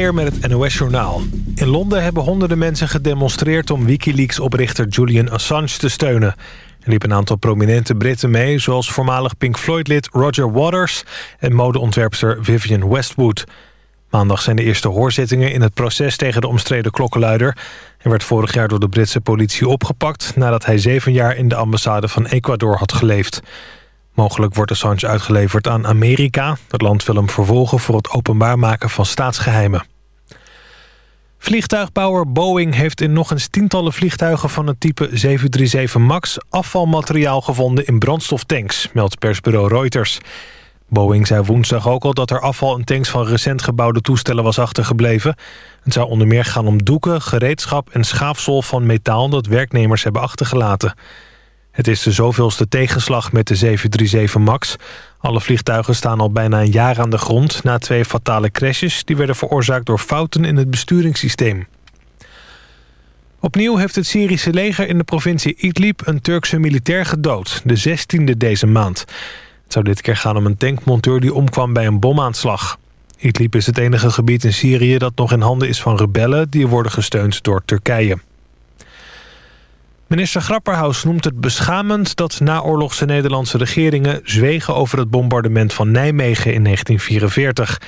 Met het NOS-journaal. In Londen hebben honderden mensen gedemonstreerd... om Wikileaks-oprichter Julian Assange te steunen. Er liepen een aantal prominente Britten mee... zoals voormalig Pink Floyd-lid Roger Waters... en modeontwerpster Vivienne Westwood. Maandag zijn de eerste hoorzittingen in het proces tegen de omstreden klokkenluider. Hij werd vorig jaar door de Britse politie opgepakt... nadat hij zeven jaar in de ambassade van Ecuador had geleefd. Mogelijk wordt Assange uitgeleverd aan Amerika. Het land wil hem vervolgen voor het openbaar maken van staatsgeheimen. Vliegtuigbouwer Boeing heeft in nog eens tientallen vliegtuigen van het type 737 MAX afvalmateriaal gevonden in brandstoftanks, meldt persbureau Reuters. Boeing zei woensdag ook al dat er afval in tanks van recent gebouwde toestellen was achtergebleven. Het zou onder meer gaan om doeken, gereedschap en schaafsel van metaal dat werknemers hebben achtergelaten. Het is de zoveelste tegenslag met de 737 MAX. Alle vliegtuigen staan al bijna een jaar aan de grond... na twee fatale crashes die werden veroorzaakt door fouten in het besturingssysteem. Opnieuw heeft het Syrische leger in de provincie Idlib... een Turkse militair gedood, de 16e deze maand. Het zou dit keer gaan om een tankmonteur die omkwam bij een bomaanslag. Idlib is het enige gebied in Syrië dat nog in handen is van rebellen... die worden gesteund door Turkije. Minister Grapperhaus noemt het beschamend dat naoorlogse Nederlandse regeringen zwegen over het bombardement van Nijmegen in 1944.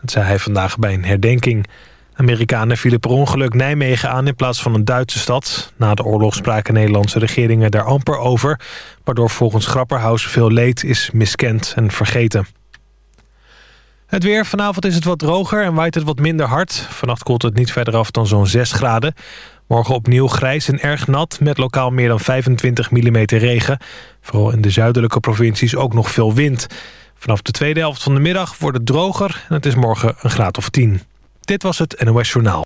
Dat zei hij vandaag bij een herdenking. Amerikanen vielen per ongeluk Nijmegen aan in plaats van een Duitse stad. Na de oorlog spraken Nederlandse regeringen daar amper over... waardoor volgens Grapperhaus veel leed is miskend en vergeten. Het weer. Vanavond is het wat droger en waait het wat minder hard. Vannacht koelt het niet verder af dan zo'n 6 graden. Morgen opnieuw grijs en erg nat met lokaal meer dan 25 mm regen. Vooral in de zuidelijke provincies ook nog veel wind. Vanaf de tweede helft van de middag wordt het droger en het is morgen een graad of 10. Dit was het NOS Journaal.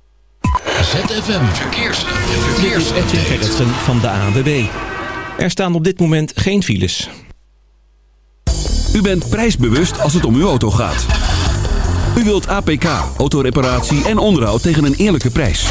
ZFM Verkeers. Verkeers. Gerritsen van de ANWB. Er staan op dit moment geen files. U bent prijsbewust als het om uw auto gaat. U wilt APK, autoreparatie en onderhoud tegen een eerlijke prijs.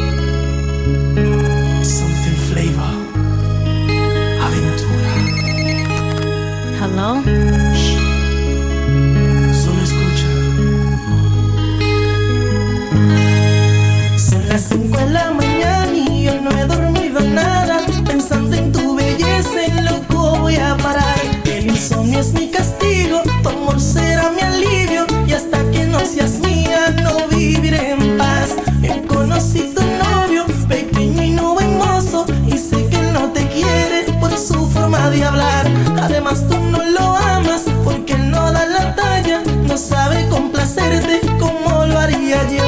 Solo escucha. Son las 5 de la mañana y yo no he dormido nada. Pensando en tu belleza, en loco voy a parar. El insomnio es mi castigo, tu amor será mi alivio. Y hasta que no seas mía, no viviré en paz. Yo conocí tu novio, pequeño y no buen mozo. Y sé que él no te quiere por su forma de hablar. Además, no sabe complacerte como lo haría yo.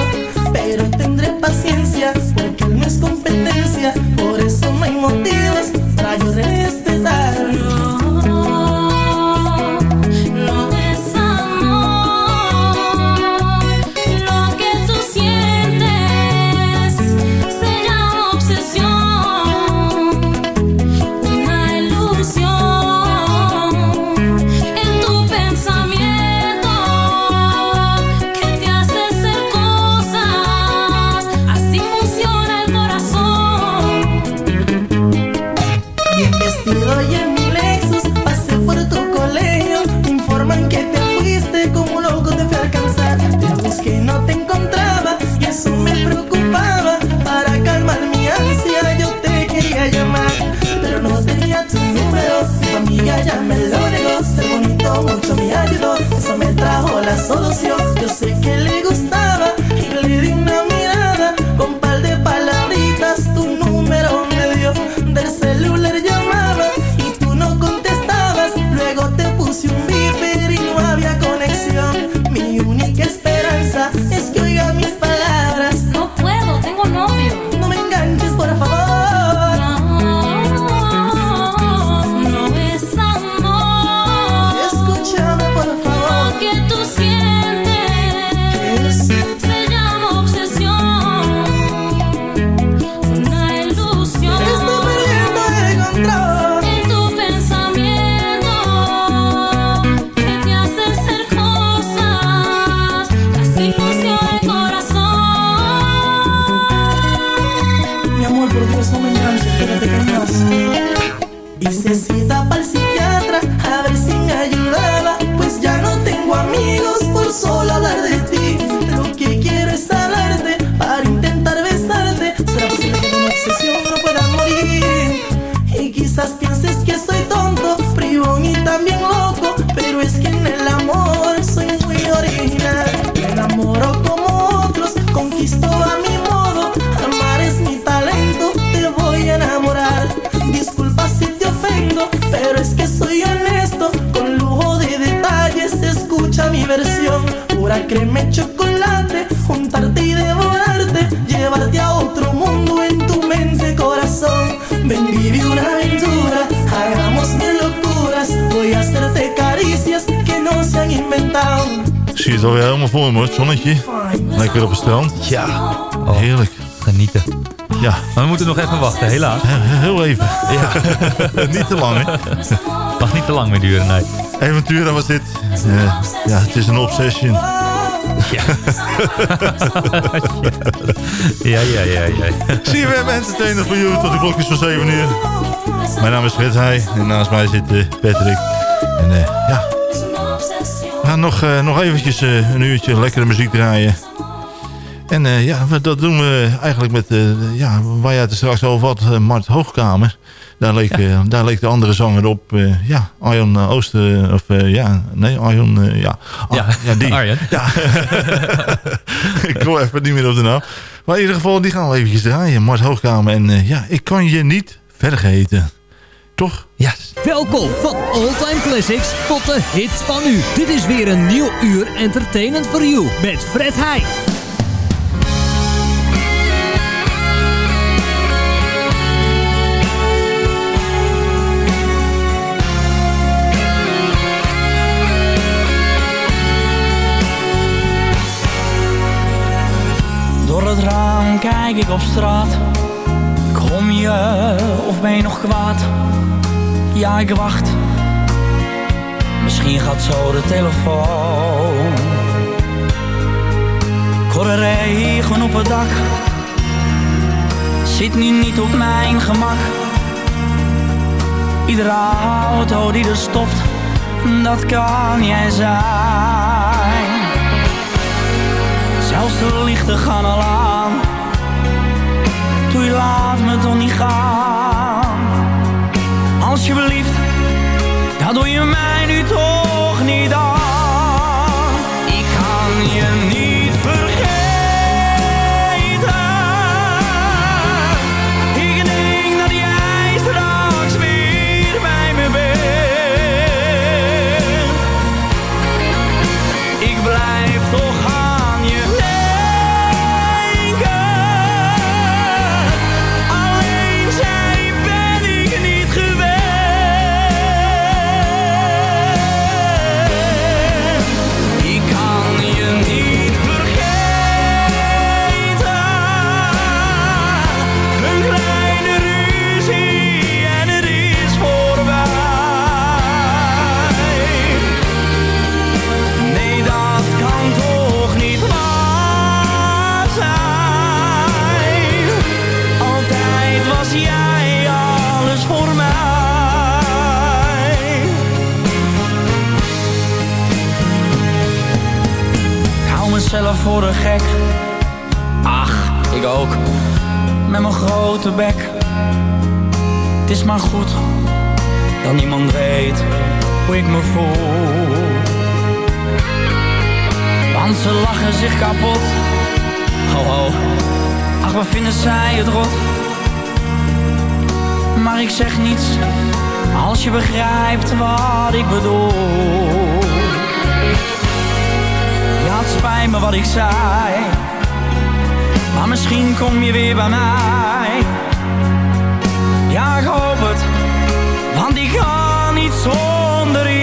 Pero tendré paciencia porque él no es competencia, por eso no hay motivos soy honesto, con lujo de detalles escucha mi versión. Pura crema y chocolate, juntarte y devorarte, llevarte a otro mundo en tu mente, corazón. Ven, vive una aventura, hagamos mil locuras, voy a hacerte caricias que no se han inventado. Zie je het alweer helemaal voor me, het zonnetje. Lekker op het strand. Ja. Oh. Heerlijk. Genieten. Ja. Maar we moeten nog even wachten, helaas. Heel even. Ja. Niet te lang, hè? Niet te lang meer duren, nee. Avonturen was dit. Eh, ja, het is een obsession. Ja. ja, ja, ja, ja. CFM Entertainer voor jou tot de klokjes van 7 uur. Mijn naam is Fred Heij en naast mij zit eh, Patrick. En eh, ja, we gaan nog, nog eventjes een uurtje lekkere muziek draaien. En eh, ja, dat doen we eigenlijk met, eh, ja, waar jij het er straks over had, eh, Mart Hoogkamer. Daar leek, daar leek de andere zanger op, eh, ja, Arjan eh, Ooster, of eh, ja, nee, Arjan, eh, ja. Ah, Ja, die. Arjan. Ja. ik kom even niet meer op de naam. Maar in ieder geval, die gaan we eventjes draaien. Mart Hoogkamer. En eh, ja, ik kan je niet vergeten. Toch? Ja. Welkom van All-Time Classics tot de hits van nu. Dit is weer een nieuw uur Entertainment for You met Fred Heij. Kijk ik op straat. Kom je of ben je nog kwaad? Ja, ik wacht. Misschien gaat zo de telefoon. De regen op het dak. Zit nu niet op mijn gemak. Iedere auto die er stopt, dat kan jij zijn. Zelfs de lichten gaan al aan. Laat me toch niet gaan. Alsjeblieft, dat doe je mij nu toch niet aan. Ik kan je niet voor een gek. Ach, ik ook. Met mijn grote bek. Het is maar goed dat niemand weet hoe ik me voel. Want ze lachen zich kapot. Ho ho, ach wat vinden zij het rot. Maar ik zeg niets, als je begrijpt wat ik bedoel. Het spijt me wat ik zei. Maar misschien kom je weer bij mij. Ja, ik hoop het, want ik kan niet zonder.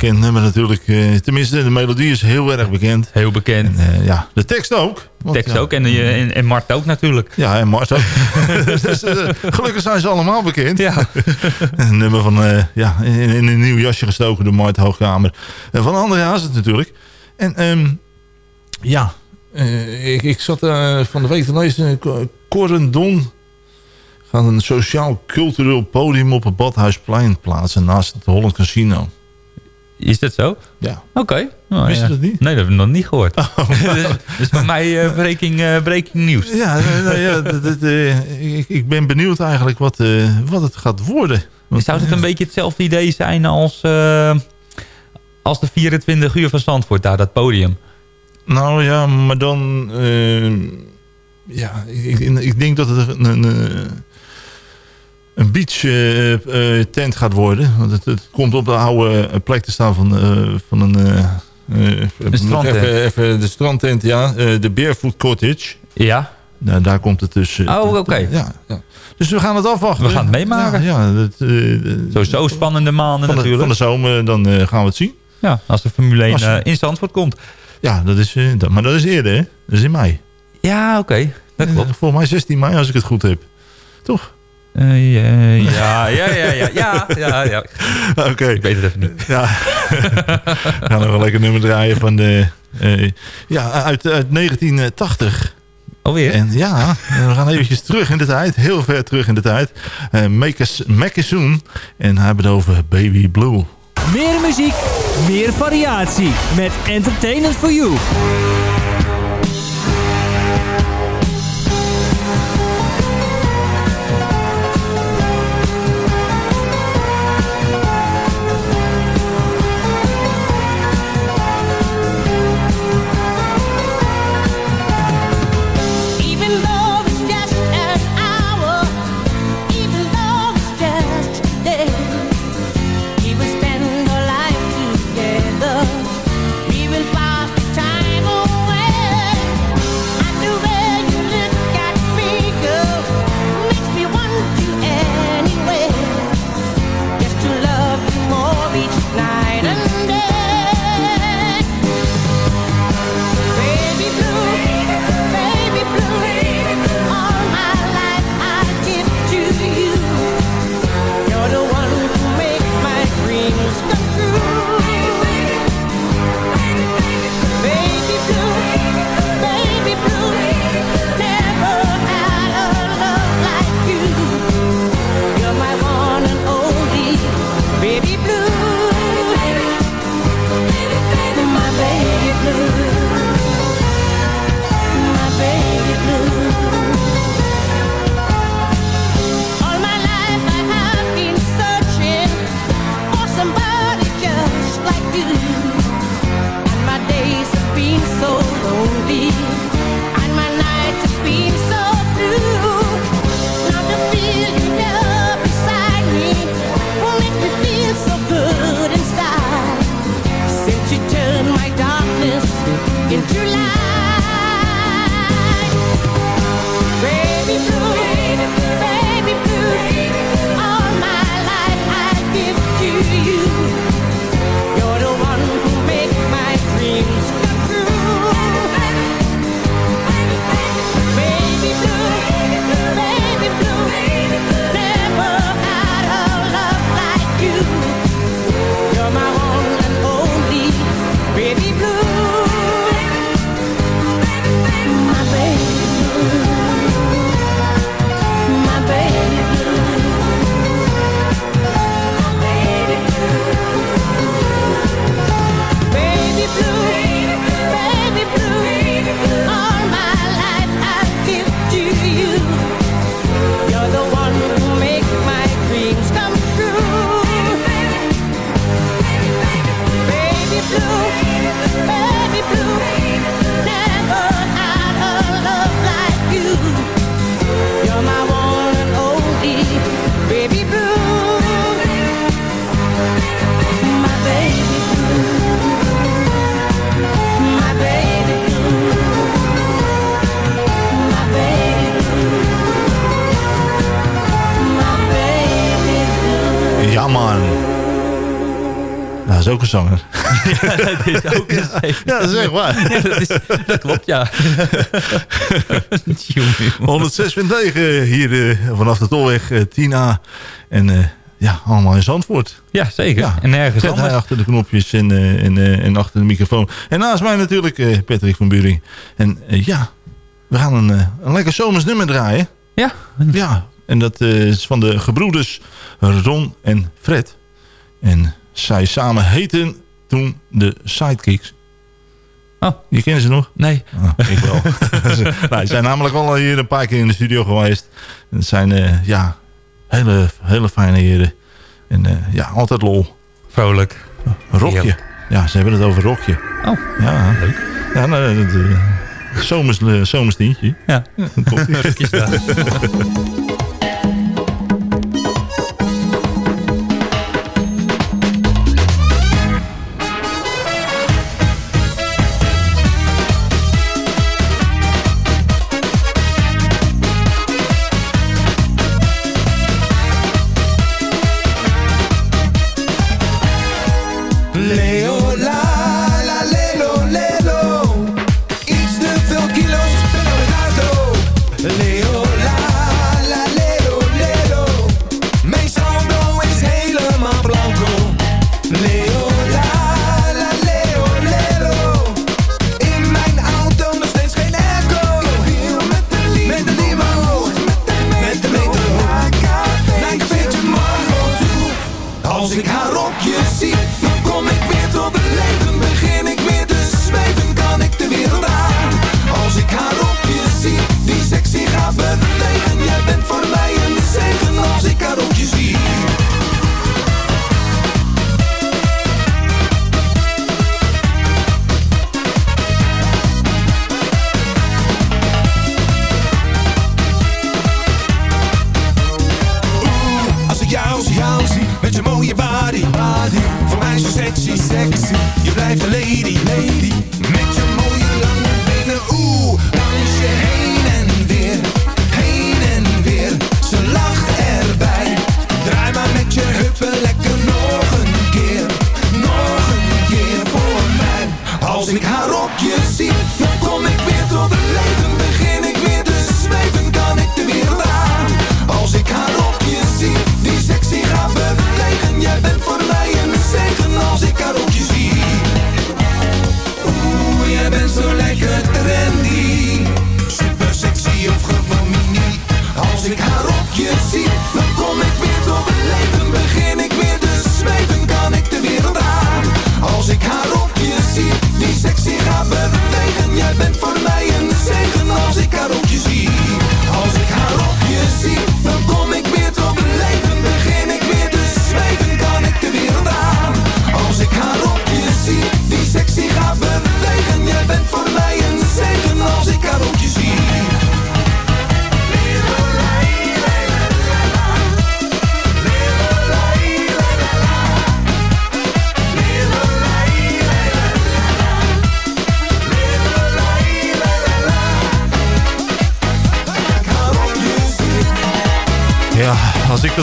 Bekend nummer natuurlijk. eh, tenminste, de melodie is heel erg bekend. Heel bekend. En, eh, ja, de tekst ook. Want, Tekst ja, ook en, eh, en, en Mart ook natuurlijk. Ja, en Mars ook. dus, gelukkig zijn ze allemaal bekend. Ja. Een nummer van, ja, in, in een nieuw jasje gestoken door Mart Hoogkamer. Van André Hazes natuurlijk. En ehm, ja, ik, ik zat van de week te lezen. Co- Corendon gaat een sociaal-cultureel podium op het Badhuisplein plaatsen naast het Holland Casino. Is dat zo? Ja. Oké. Nou, Wist je ja. dat niet? Nee, dat heb ik nog niet gehoord. dus, dus bij mij eh, breaking, eh, breaking nieuws. Ja, nou, ja dat- dat, eh, ik, ik ben benieuwd eigenlijk wat, wat het gaat worden. Want, Zou het een beetje hetzelfde idee zijn als, als de 24 uur van Zandvoort, daar dat podium? Nou ja, maar dan... ja, ik, ik, ik denk dat het een, een, een beach eh, eh, tent gaat worden. Want het, het komt op de oude eh, plek te staan van, van een... nog strandtent. Even, even de strandtent, ja. de Barefoot Cottage. Ja. Nou, daar komt het dus... Oh, oké. Ja, ja. Dus we gaan het afwachten. We gaan het meemaken. Ja, ja dat, Sowieso spannende maanden van de, natuurlijk. van de zomer, dan gaan we het zien. Ja, als de Formule 1 Als- in Zandvoort komt. Ja, dat is, dat, maar dat is eerder, hè? Dat is in mei. Ja, oké. Dat Eh, klopt. Volgens mij 16 mei, als ik het goed heb. Toch? Eh, ja, ja, ja, ja, ja, ja, ja. Oké. Ik weet het even niet. Ja. We gaan nog een lekker nummer draaien van de... Eh, ja, uit, uit 1980. Alweer? En ja, we gaan eventjes terug in de tijd. Heel ver terug in de tijd. Uh, Make us, make. En hij hebben het over Baby Blue. Meer muziek, meer variatie. Met Entertainment for You. Ook een zanger. Ja, dat is ook een zeker. Ja, dat is echt waar. Ja, dat, is, dat klopt, ja. 106.9 hier eh, vanaf de Tolweg eh, 10A. En eh, ja, allemaal in Zandvoort. Ja, zeker. Ja. En nergens anders. achter de knopjes en, en, en achter de microfoon. En naast mij natuurlijk Patrick van Buring. En ja, we gaan een, een lekker zomers nummer draaien. Ja. Ja, en dat is van de gebroeders Ron en Fred. En zij samen heten toen de Sidekicks. Oh. Je kennen ze nog? Nee. Ah, ik wel. nou, die zijn namelijk al hier een paar keer in de studio geweest. En Het zijn eh, ja, hele, hele fijne heren. En eh, ja, altijd lol. Vrolijk. Rokje. Ja, ze hebben het over rokje. Oh, Ja, leuk. Ja, nou, het, eh, zomers, eh, zomerstientje. Ja. Komt-ie.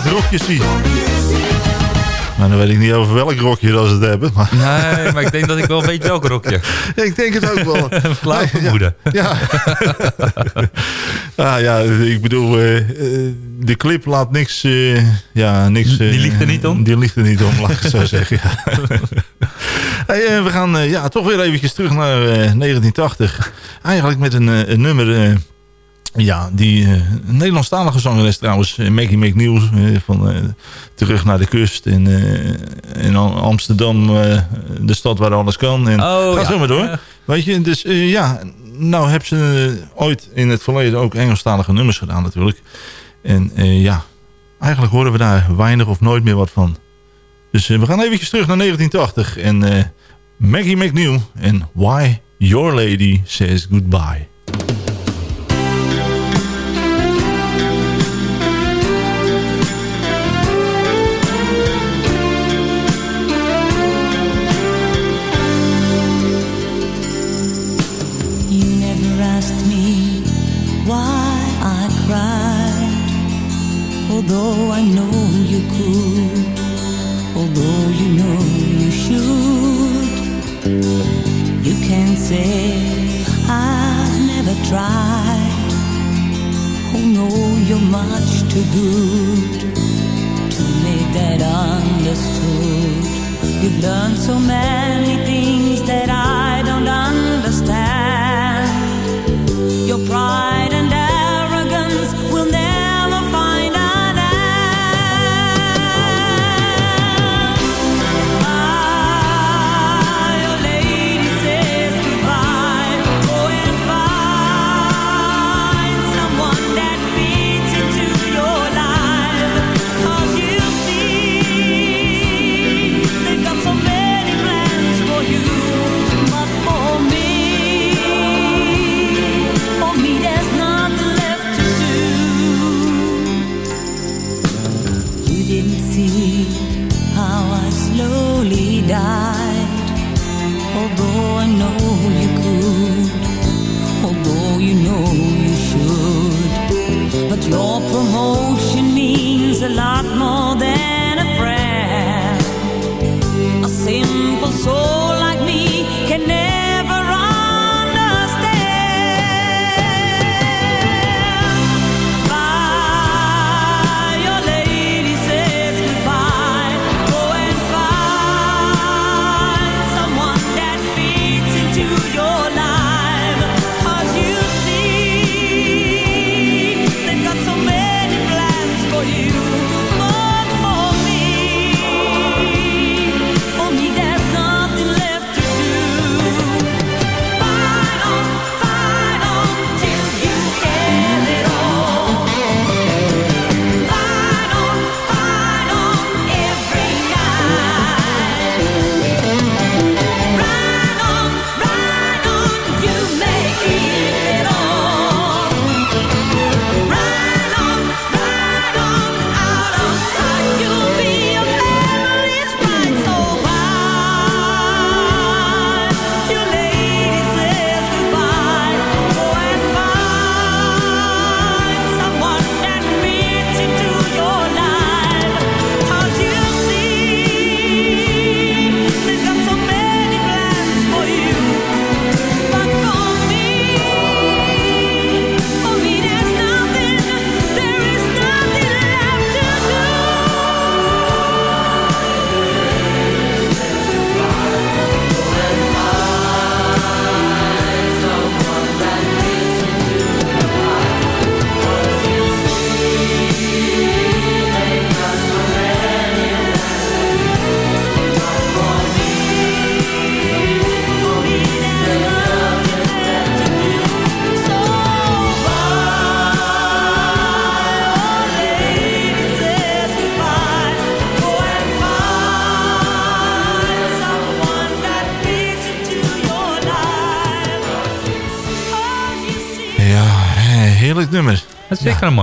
dat rokje zie. Maar dan weet ik niet over welk rokje dat ze het hebben. Maar Nee, maar ik denk dat ik wel weet welk rokje. ik denk het ook wel. Flauw vermoeden. Ja. ah, ja, ik bedoel, eh, de clip laat niks... eh, ja, niks Die eh, ligt er niet om? Die ligt er niet om, laat ik het zo zeggen. Ja. hey, we gaan ja, toch weer eventjes terug naar eh, 1980. Eigenlijk met een, een nummer... ja, die een Nederlandstalige zangeres trouwens, eh, Maggie McNeil, eh, van Terug naar de Kust in, in Am- Amsterdam, de stad waar alles kan. En Oh, ga ja. zo maar door. Weet je, dus ja, nou heb ze ooit in het verleden ook Engelstalige nummers gedaan natuurlijk. En ja, eigenlijk horen we daar weinig of nooit meer wat van. Dus we gaan eventjes terug naar 1980 en Maggie McNeil en Why Your Lady Says Goodbye. You're much too good to make that understood. You've learned so many things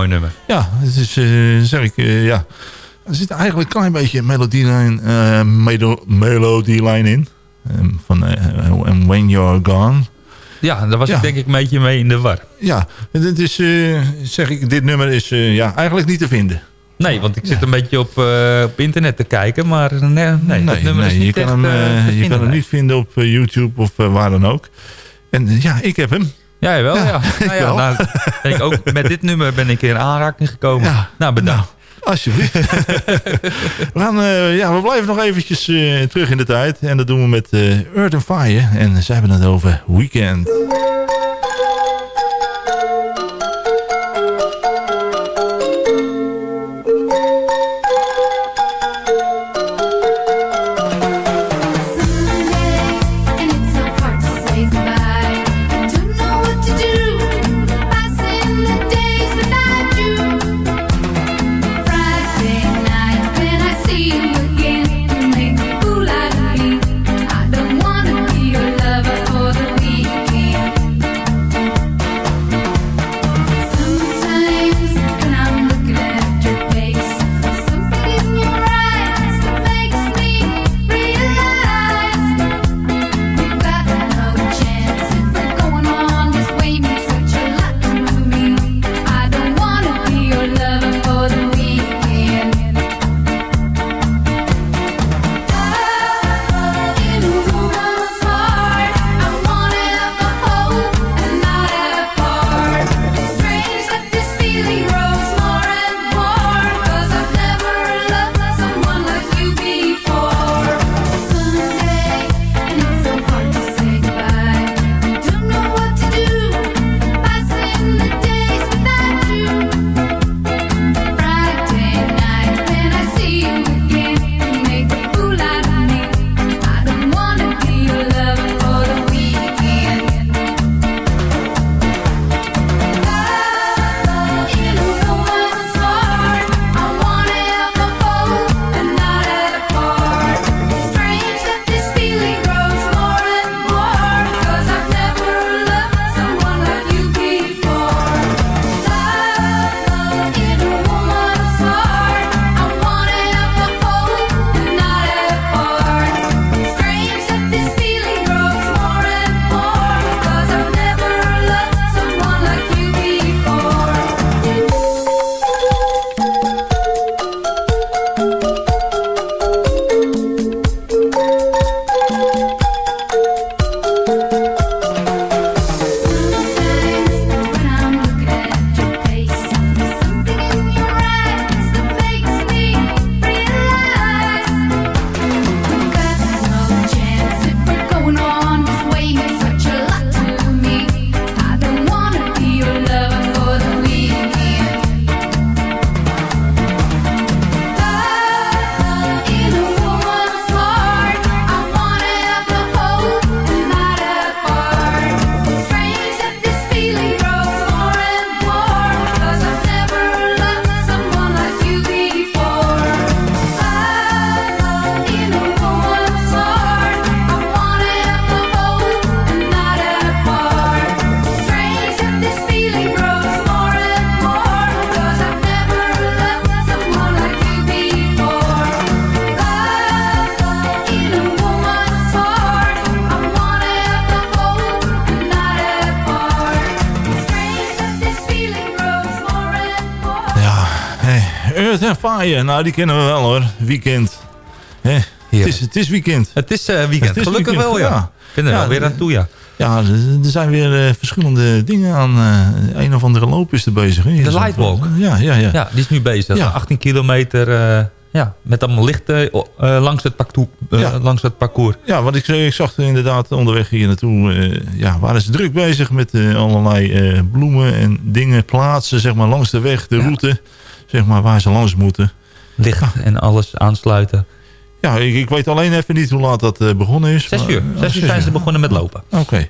mooi nummer. Ja, het is, eh, zeg ik, eh, ja. Er zit eigenlijk een klein beetje melodielijn, eh melo melodielijn in. Ehm, van And When You're Gone. Ja, daar was Ja. ik denk ik een beetje mee in de war. Ja, dit is, zeg ik, dit nummer is ja, eigenlijk niet te vinden. Nee, want ik zit een beetje op, op internet te kijken, maar nee, nee, nee, je echt kan hem, je vinden, kan hem niet vinden op YouTube of waar dan ook. En ja, ik heb hem. Ja, jawel, ja. Nou ja, wel. nou, ben ik ook, met dit nummer ben ik in aanraking gekomen. nou, bedankt. Alsjeblieft. we, gaan, eh, ja, we blijven nog eventjes eh, terug in de tijd. En dat doen we met eh Earth and Fire. En zij hebben het over Weekend. Earth and Fire. Nou, die kennen we wel hoor. Weekend. Het, is, het is weekend. Het is eh, weekend. Het is Gelukkig weekend, wel, ja. ja. Ik ben er Ja, wel weer aan toe, ja. Ja, er zijn weer eh, verschillende dingen aan. eh, een of andere loop is er bezig. Hè? De Lightwalk. Ja, ja, ja. Ja, die is nu bezig. Ja. 18 kilometer ja, met allemaal lichten langs, het parcours, Ja. langs het parcours. Ja, want ik, ik zag inderdaad onderweg hier naartoe. ja, waren ze druk bezig met allerlei bloemen en dingen plaatsen, zeg maar, langs de weg, de route, zeg maar, waar ze langs moeten. Licht en alles aansluiten. Ja, ik, ik weet alleen even niet hoe laat dat eh, begonnen is. Zes maar- uur. Oh, Zes uur zijn ze begonnen met lopen. Oké.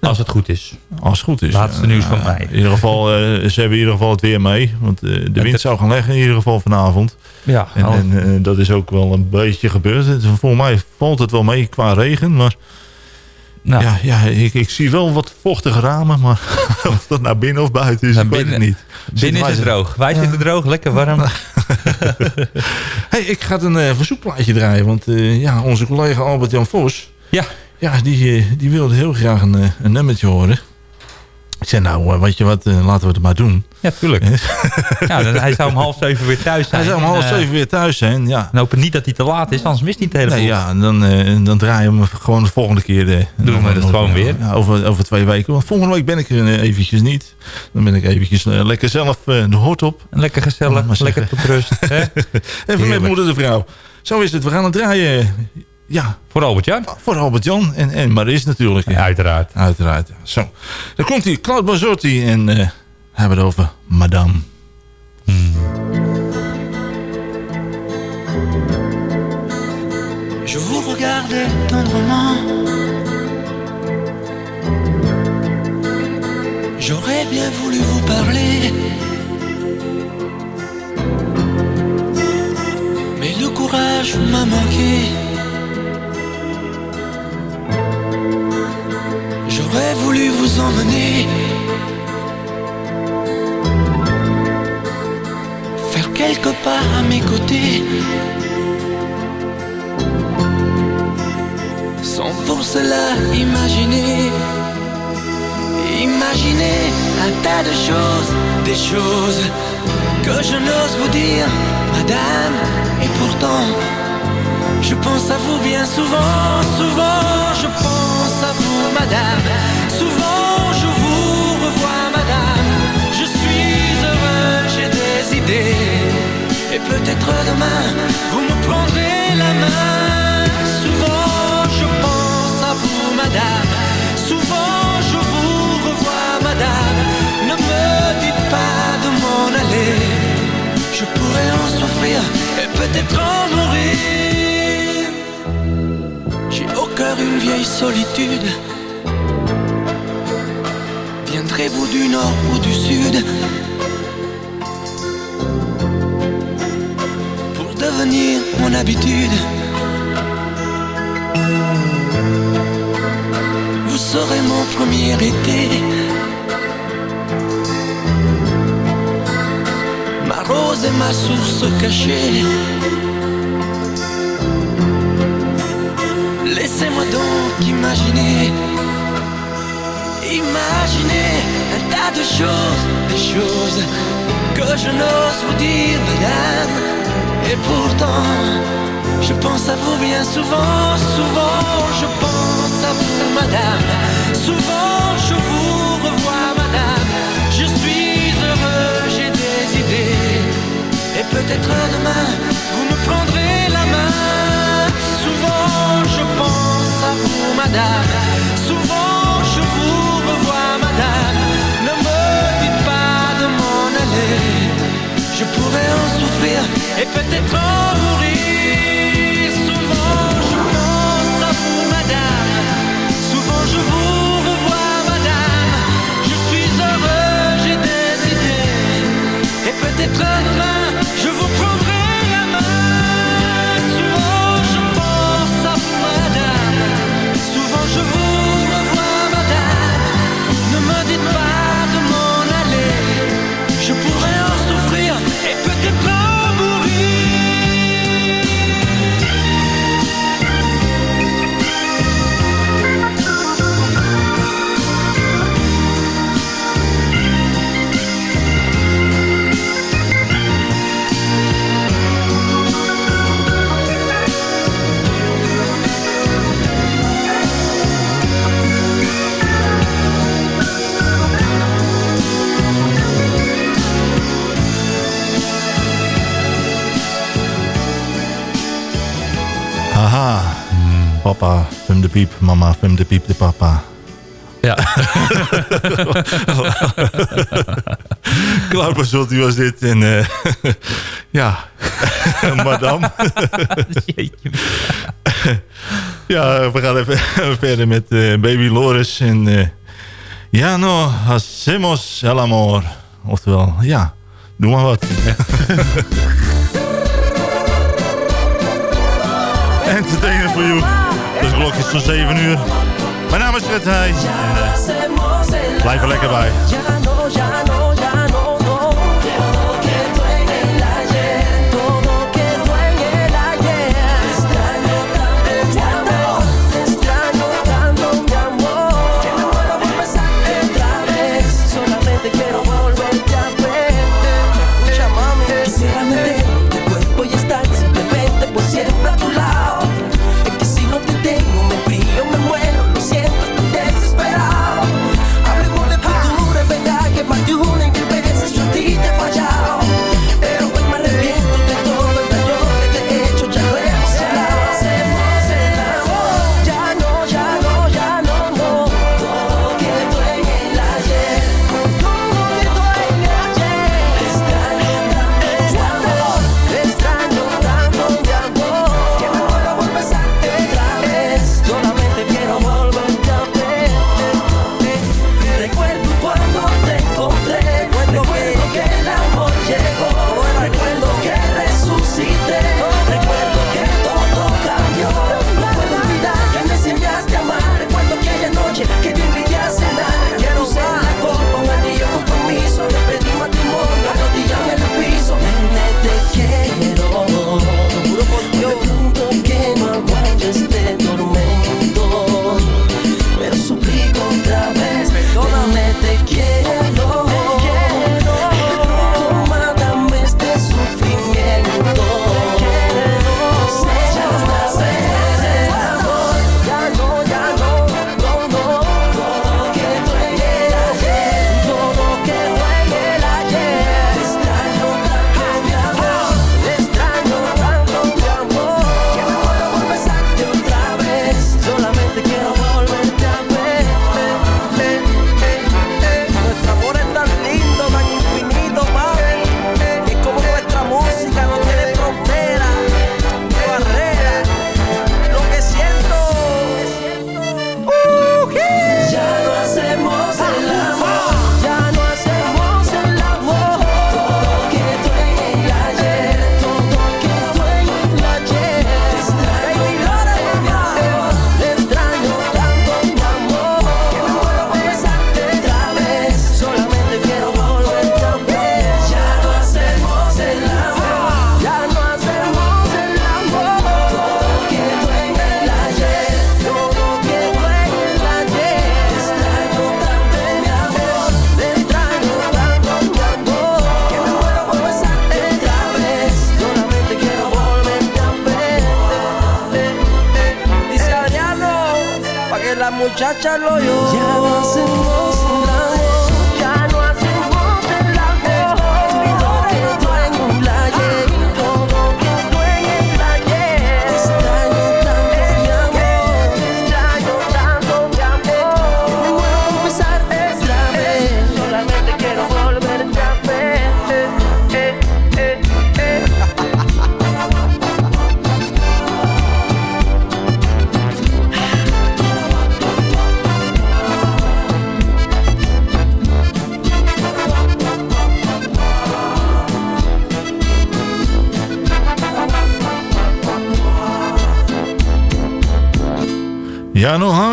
Als het goed is. Als het goed is. Laatste nieuws van mij. In ieder geval, eh, ze hebben in ieder geval het weer mee. Want eh, de wind zou gaan leggen in ieder geval vanavond. Ja, En, dat is ook wel een beetje gebeurd. Volgens mij valt het wel mee qua regen. Maar Nou. ja, ja ik, ik zie wel wat vochtige ramen. Maar of dat nou binnen of buiten is, ik weet het niet. Binnen is het droog. Wij zitten droog, lekker warm. hey, ik ga een eh, verzoekplaatje draaien. Want eh, ja, onze collega Albert-Jan Vos... Ja. Ja, die, eh, die wilde heel graag een, een nummertje horen. Ik zei, nou, weet je wat, laten we het maar doen. Ja, tuurlijk. ja, dan, hij zou om half zeven weer thuis zijn. Hij zou om half eh, zeven weer thuis zijn, ja. En hopen niet dat hij te laat is, anders mist hij het hele Nee, ja, en dan, eh, dan draaien we hem gewoon de volgende keer. eh, Doen we het gewoon weer. Ja, over, over twee weken. Want volgende week ben ik er eventjes niet. Dan ben ik eventjes lekker zelf de hort op. Lekker gezellig, lekker tot rust. hè? Even met moeder de vrouw. Zo is het. We gaan het draaien. Ja. Voor Albert-Jan? Voor Albert-Jan en, en Maris natuurlijk. Ja, uiteraard. Uiteraard. Zo. Dan komt hij, Claude Bazotti. En hebben over Madame? Je vous regardais tendrement. J'aurais bien voulu vous parler. Mais le courage m'a manqué. J'aurais voulu vous emmener. Quelques pas à mes côtés. Sans pour cela imaginer, imaginer un tas de choses, des choses que je n'ose vous dire, madame. Et pourtant, je pense à vous bien souvent, souvent, je pense à vous, madame. Souvent, je vous revois, madame. Je suis heureux, j'ai des idées. Et peut-être demain, vous me prendrez la main. Souvent, je pense à vous, madame. Souvent, je vous revois, madame. Ne me dites pas de m'en aller. Je pourrais en souffrir et peut-être en mourir. J'ai au cœur une vieille solitude. Viendrez-vous du nord ou du sud? Devenir mon habitude? Vous serez mon premier été. Ma rose et ma source cachée. Laissez-moi donc imaginer. Imaginer un tas de choses, des choses que je n'ose vous dire, madame. Et pourtant, je pense à vous bien souvent, souvent, je pense à vous, madame. Souvent, je vous revois, madame. Je suis heureux, j'ai des idées. Et peut-être demain, vous me prendrez la main. Souvent, je pense à vous, madame. Souvent, je vous revois, madame. Ne me dites pas de m'en aller. Je pourrais en souffrir et peut-être en mourir. Souvent, je pense à vous, madame. Souvent, je vous revois, madame. Je suis heureux, j'ai des idées. Et peut-être papa, fum de piep, mama, fum de piep, de papa. Ja. Klaar was dit. En uh, ja, madame. ja, we gaan even verder met eh, baby Loris. En uh, ja, no, hacemos el amor. Oftewel, ja, doe maar wat. Entertainer voor you. De klok is van 7 uur. Mijn naam is Fred Heij. Blijf er lekker bij.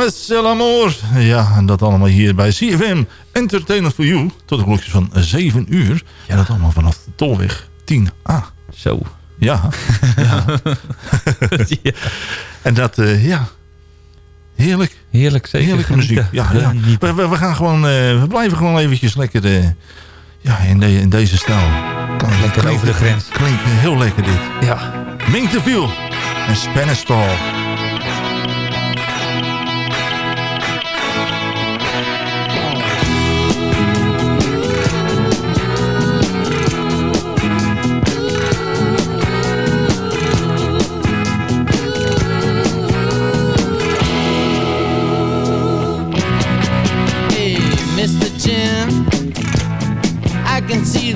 met Selamour. Ja, en dat allemaal hier bij CFM Entertainment for You. Tot de klokjes van 7 uur. Ja. En dat allemaal vanaf de Tolweg 10A. Zo. Ja. ja. en dat, eh, ja... Heerlijk. Heerlijk, zeker. Heerlijke muziek. Ja, ja. We, gaan gewoon, eh, we blijven gewoon eventjes lekker uh, ja, in, de, in deze stijl. Lekker over de grens. Klinkt heel lekker dit. Ja. Mink de Viel en Spanish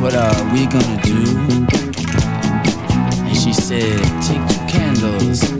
What are we gonna do? And she said, take two candles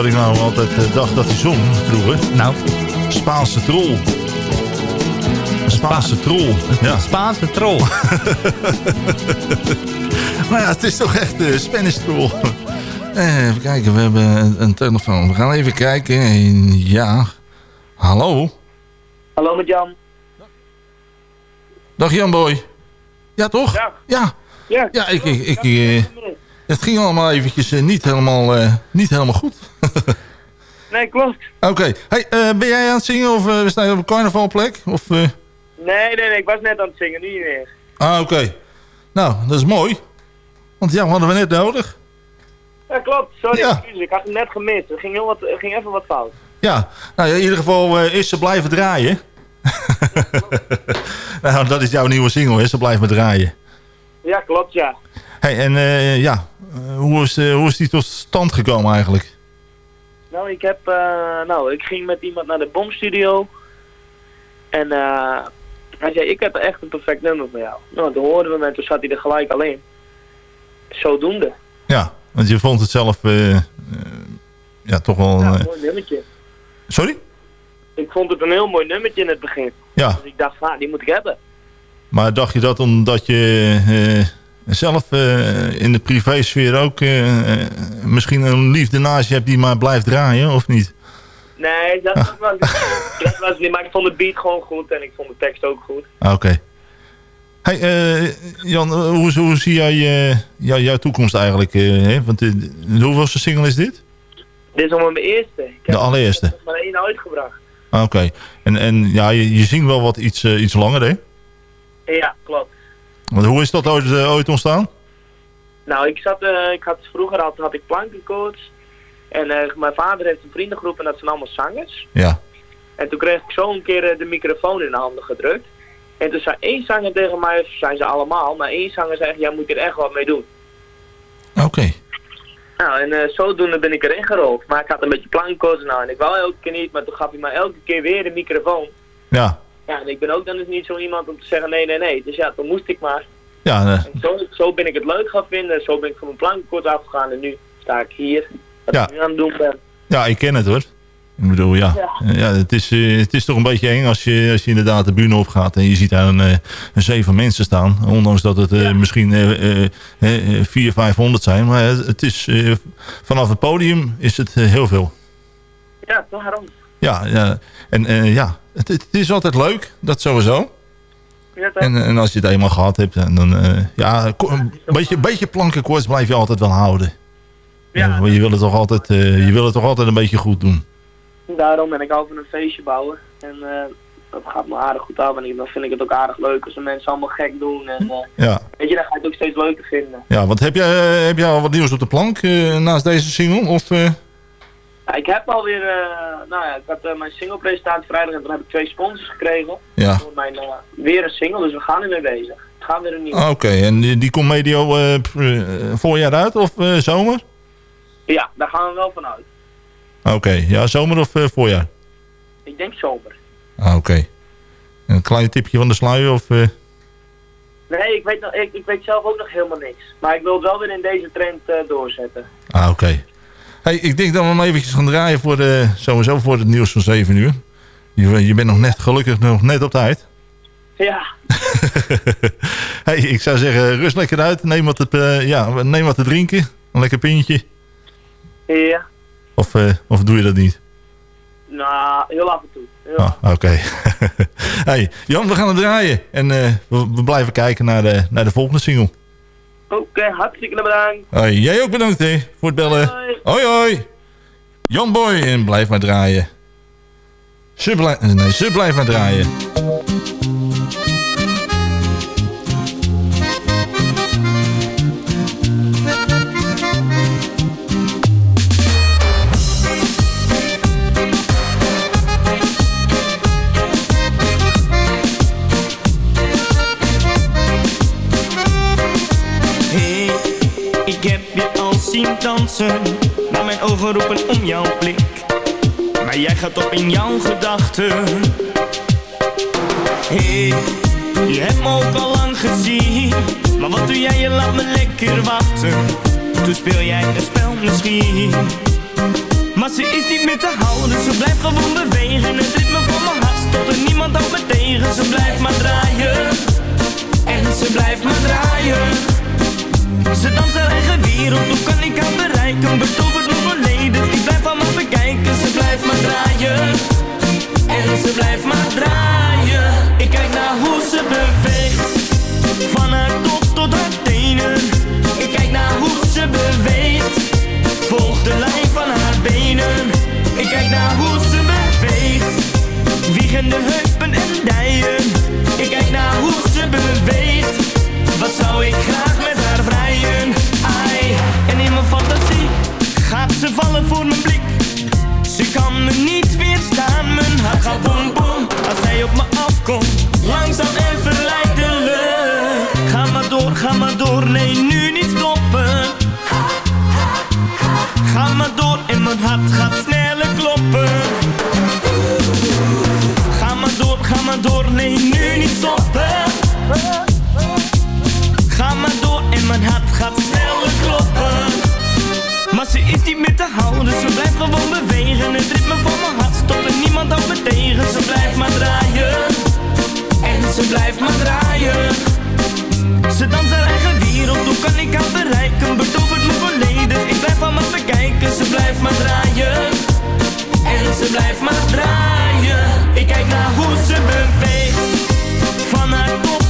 Wat ik nou altijd eh, dacht dat hij zong vroeger? Nou? Spaanse trol. Een Spaanse trol. Ja. Spaanse trol. maar ja, het is toch echt de Spanish troll. Eh, Even kijken, we hebben een, een telefoon. We gaan even kijken. En Ja. Hallo? Hallo met Jan. Dag Jan Boy. Ja, toch? Ja. Ja. Ja, ik, ik, ik, eh, het ging allemaal eventjes eh, niet, helemaal, eh, niet helemaal goed. Nee, klopt. Oké. Hey, eh, ben jij aan het zingen of eh, we staan op een carnavalplek? Of, eh? Nee, nee, nee, ik was net aan het zingen, nu niet meer. Ah, oké. Nou, dat is mooi. Want ja, hadden we net nodig. Ja, klopt. Sorry, Ja. Ik had hem net gemist. Er ging, heel wat, er ging even wat fout. Ja, nou in ieder geval is ze blijven draaien. nou, dat is jouw nieuwe single, is ze blijven draaien. Ja, klopt, ja. Hey, en ja, hoe, is, hoe is die tot stand gekomen eigenlijk? Nou, ik heb, eh, nou, ik ging met iemand naar de bomstudio. En eh hij zei, ik heb echt een perfect nummer voor jou. Nou, toen hoorden we hem en toen zat hij er gelijk al in. Zodoende. Ja, want je vond het zelf eh, ja, toch wel... Ja, een mooi nummertje. sorry? Ik vond het een heel mooi nummertje in het begin. Ja. Dus ik dacht, ah, die moet ik hebben. Maar dacht je dat omdat je zelf eh, in de privésfeer ook eh, eh, misschien een liefde naast je hebt die maar blijft draaien, of niet? Nee, dat, dat was, dat was niet. Maar ik vond de beat gewoon goed en ik vond de tekst ook goed. Ah, Oké. Hey, Jan, hoe, hoe zie jij jou- jouw toekomst eigenlijk? hè? Want de hoeveelste single is dit? Dit is allemaal mijn eerste. Ik heb De allereerste. er maar één uitgebracht. Ah, Oké. En, en ja, je, je zingt wel wat iets, iets langer, hè? Ja, klopt. Want hoe is dat ooit, eh, ooit ontstaan? Nou, ik, zat, eh, ik had vroeger altijd had ik plankencoach. En eh, mijn vader heeft een vriendengroep en dat zijn allemaal zangers. Ja. En toen kreeg ik zo een keer de microfoon in de handen gedrukt. En toen zei één zanger tegen mij, zijn ze allemaal, maar één zanger zei, jij moet er echt wat mee doen. Oké. Nou, en eh, zodoende ben ik erin gerold. Maar ik had een beetje plankkoorts nou en ik wou elke keer niet, maar toen gaf hij mij elke keer weer de microfoon. Ja, Ja, en ik ben ook dan dus niet zo iemand om te zeggen nee, nee, nee. Dus ja, toen moest ik maar. ja, eh, zo, zo ben ik het leuk gaan vinden, zo ben ik van mijn plankkoorts afgegaan en nu sta ik hier. Wat Ja. ik nu aan het doen ben. ja, ik ken het hoor. Ik bedoel, ja, Ja. ja. het, is, eh, het is toch een beetje eng als je, als je inderdaad de bühne opgaat en je ziet daar een, eh, een zeven mensen staan. Ondanks dat het misschien eh, 400, 500 zijn. Maar het, is, vanaf het podium is het heel veel. Ja, waarom? Ja, ja. en ja, het, het is altijd leuk, dat sowieso. Ja? En, en als je het eenmaal gehad hebt, en dan eh, ja, een beetje, beetje plankenkoorts blijf je altijd wel houden. Ja. want je wil het toch altijd, eh, je wil het toch altijd een beetje goed doen. Daarom ben ik al van een feestje bouwen. En eh, dat gaat me aardig goed af. En dan vind ik het ook aardig leuk als de mensen allemaal gek doen. En Ja, weet je, dan ga je het ook steeds leuker vinden. ja want heb jij, heb jij al wat nieuws op de plank naast deze single? Of, ik heb alweer, eh nou ja, ik had eh, mijn singlepresentatie vrijdag en toen heb ik twee sponsors gekregen. Ja. Voor mijn, eh, weer een single, dus we gaan ermee bezig. Het gaat weer een nieuwe. ah, Oké, en die, die komt medio voorjaar uit of zomer? Ja, daar gaan we wel van uit. Oké, ja, zomer of voorjaar? Ik denk zomer. Ah, Oké. Een klein tipje van de sluier of... Nee, ik weet, nog, ik, ik weet zelf ook nog helemaal niks. Maar ik wil het wel weer in deze trend doorzetten. Ah, oké. Hey, ik denk dat we hem eventjes gaan draaien voor de, sowieso voor het nieuws van 7 uur. Je, je bent nog net, gelukkig nog net op tijd. Ja, hey, ik zou zeggen, rust lekker uit. Neem wat, te, eh, ja, neem wat te drinken. Een lekker pintje. ja. Of, eh, of doe je dat niet? Nou, heel af en toe. Ah, oké. hey, Jan, we gaan het draaien. En eh, we, we blijven kijken naar de, naar de volgende single. Oké, hartstikke bedankt. Hey, jij ook bedankt hè, voor het bellen. Hoi. Hoi hoi. Jan Boy en blijf maar draaien. Ze, blij- nee, ze blijft maar draaien. Dansen, maar mijn ogen roepen om jouw blik. Maar jij gaat op in jouw gedachten. Hey, je hebt me ook al lang gezien, maar wat doe jij? Je laat me lekker wachten. Toen speel jij een spel misschien. Maar ze is niet meer te houden, ze blijft gewoon bewegen. Het ritme van mijn hart stopt er niemand houdt me tegen. Ze blijft maar draaien, en ze blijft maar draaien. Ze danst haar eigen wereld, hoe kan ik haar bereiken? Betoverd mijn verleden, ik blijf me bekijken. Ze blijft maar draaien, en ze blijft maar draaien. Ik kijk naar hoe ze beweegt, van haar top tot haar tenen. Ik kijk naar hoe ze beweegt, volg de lijn van haar benen. Ik kijk naar hoe ze beweegt, wiegende heupen en dijen. Ik kijk naar hoe ze beweegt, wat zou ik graag vallen voor mijn blik. Ze kan me niet weerstaan, mijn hart gaat boom als zij op me afkomt. Langzaam en Het ritme van mijn hart stopt en niemand houdt me tegen. Ze blijft maar draaien, en ze blijft maar draaien. Ze danst haar eigen wereld, hoe kan ik haar bereiken? Betovert mijn verleden, ik blijf aan me bekijken. Ze blijft maar draaien, en ze blijft maar draaien. Ik kijk naar hoe ze beweegt, van haar top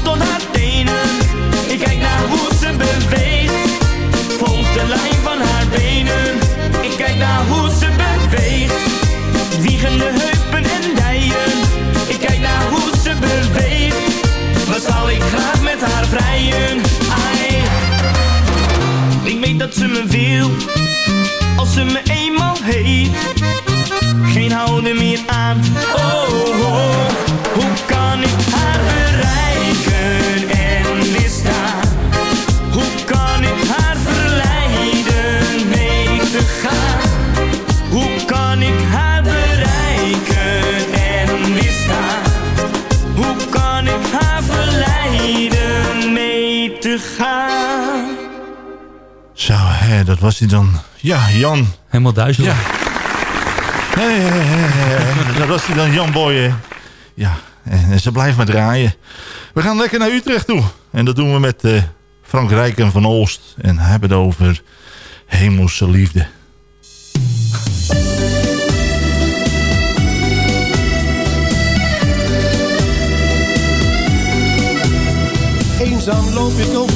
Ik weet dat ze me wil, als ze me eenmaal heeft. Geen houden meer aan, oh, oh. Hoe kan ik haar bereiken Zo, hè, dat was hij dan. Ja, Jan. Helemaal duizelig. Ja. Hé, hé, hé, hé. Dat was hij dan, Jan Boy. hè. Ja, en ze blijft maar draaien. We gaan lekker naar Utrecht toe. En dat doen we met eh, Frank Rijken van Olst. En hebben het over hemelse liefde. Eenzaam loop ik op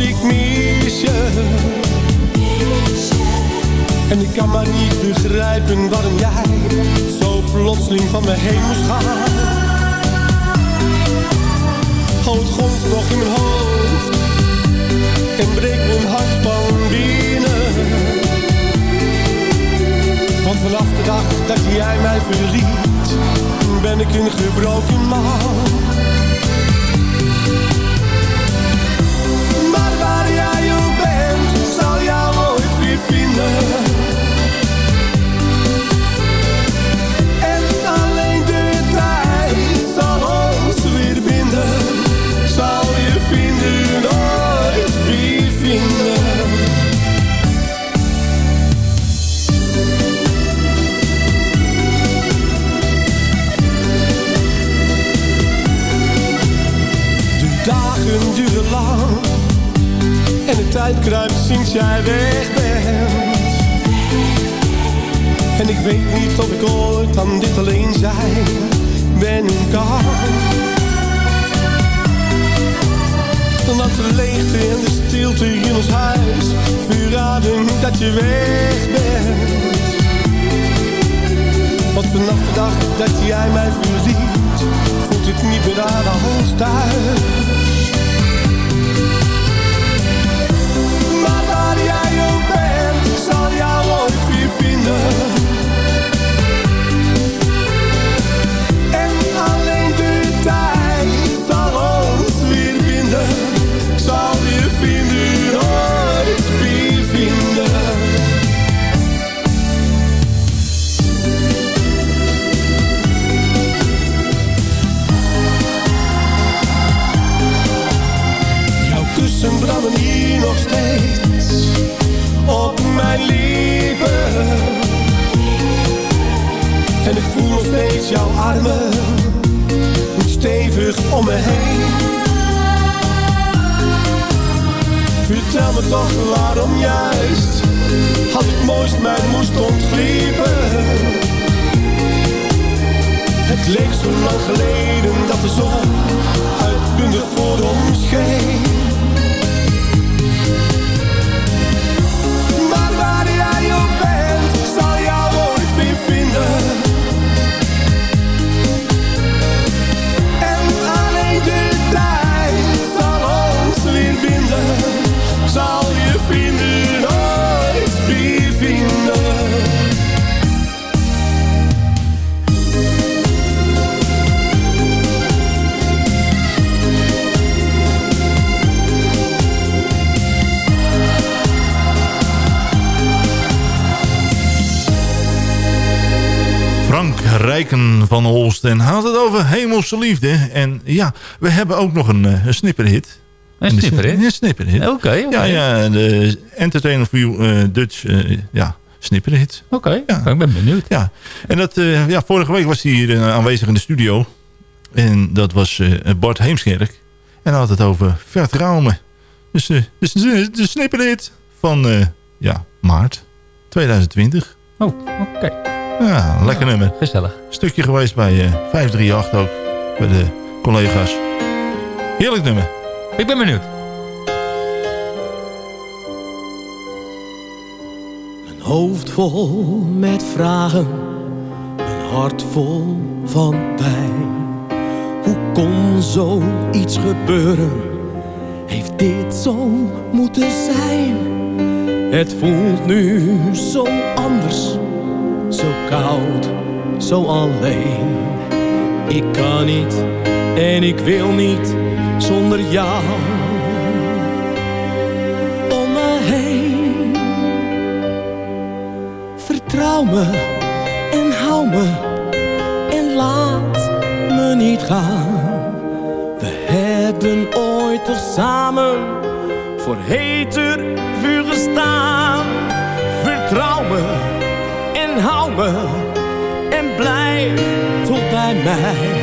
ik mis je. En ik kan maar niet begrijpen waarom jij zo plotseling van me heen moest gaan. Gonst nog in mijn hoofd en breekt mijn hart van binnen. Want vanaf de dag dat jij mij verliet, ben ik een gebroken man. De tijd kruipt sinds jij weg bent. En ik weet niet of ik ooit aan dit alleen zijn wennen kan. Dat de leegte en de stilte in ons huis verraden dat je weg bent. Want vanaf de dag dat jij mij verliet, voelt het niet meer aan als thuis. Kussen branden hier nog steeds op mijn lippen. En ik voel nog steeds jouw armen stevig om me heen. Vertel me toch waarom juist had ik mooist mij moest ontgliepen. Het leek zo lang geleden dat de zon uitbundig voor ons scheen. Zal je vinden, ooit weer vinden. Frank Rijken van Olst. En hij had het over hemelse liefde. En ja, we hebben ook nog een, eh, een snipperhit. Een snipperhit? Een snipperhit. Oké. Ja, ja, de Entertainer for You eh, Dutch eh, ja, snipperhit. Oké, ik ben benieuwd. Ja, en dat, eh, ja, vorige week was hij hier aanwezig in de studio. En dat was Bart Heemskerk. En hij had het over vertrouwen. Dus, dus de, de snipperhit van ja, maart 2020. Oh, oké. Ja, lekker nummer. Gezellig. Stukje geweest bij eh 538 ook. Bij de collega's. Heerlijk nummer. Ik ben benieuwd. Een hoofd vol met vragen, een hart vol van pijn. Hoe kon zoiets gebeuren? Heeft dit zo moeten zijn? Het voelt nu zo anders, zo koud, zo alleen. Ik kan niet en ik wil niet zonder jou om me heen. Vertrouw me en hou me en laat me niet gaan. We hebben ooit toch samen voor heter vuur gestaan. Vertrouw me en hou me en blijf tot bij mij.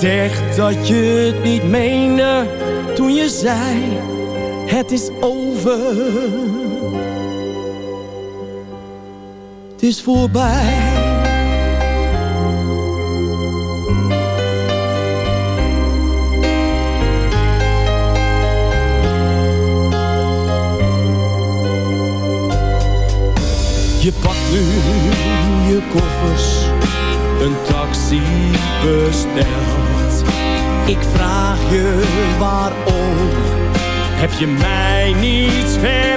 Zeg dat je het niet meende toen je zei: Het is over. Het is voorbij. Je mij niets verteld?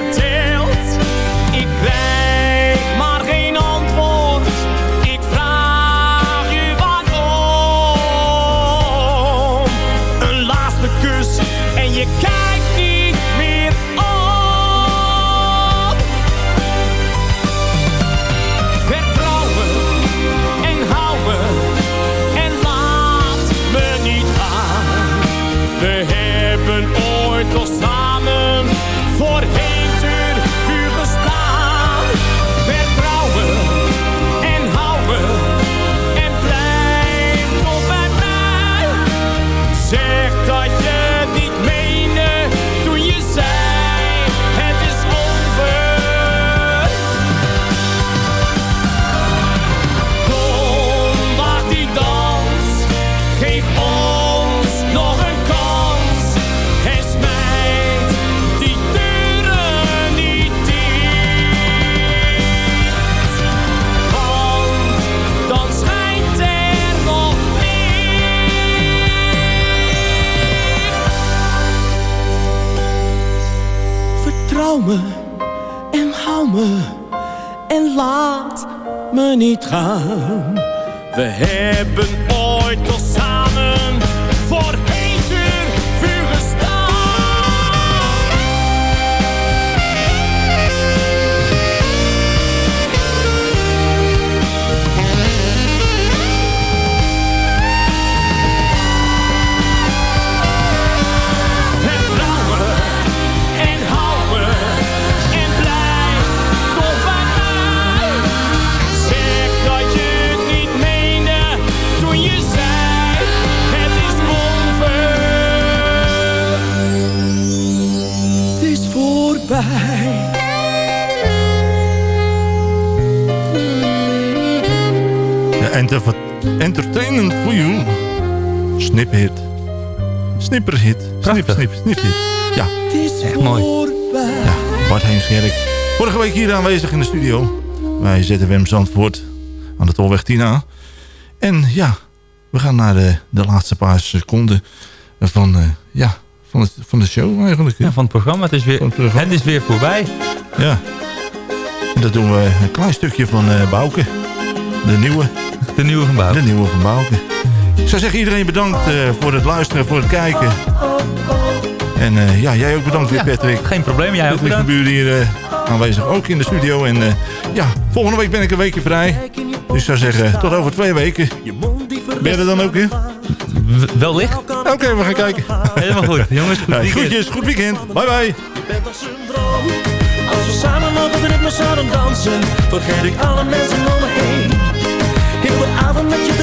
Laat me niet gaan. We hebben Snipperhit. Snip, snip, sniphit. Ja. Het is Echt mooi. voorbij. Bart Heemskerk. Vorige week hier aanwezig in de studio. Bij ZFM Zandvoort. Aan de Tolweg Tina. En ja, we gaan naar de, de laatste paar seconden van, eh, ja, van, het, van de show eigenlijk. Ja, van het programma. Het is weer, het is weer voorbij. Ja. En dat doen we een klein stukje van eh Bouke. De nieuwe. De nieuwe van Bouke. De nieuwe van Bouke. Ik zou zeggen iedereen bedankt eh, voor het luisteren, voor het kijken. En eh, ja, jij ook bedankt weer Patrick. Geen probleem, jij ook Patrick van bedankt. Buren hier eh, aanwezig, ook in de studio. En eh, ja, volgende week ben ik een weekje vrij. Dus ik zou zeggen, tot over twee weken. Ben je er dan ook weer? Wellicht. Oké, we gaan kijken. Helemaal goed. Jongens, goed Ja, weekend. Groetjes, goed weekend. Bye bye. Als we samen op het ritme zouden dansen, vergeet ik alle mensen om me heen. Heel de avond met je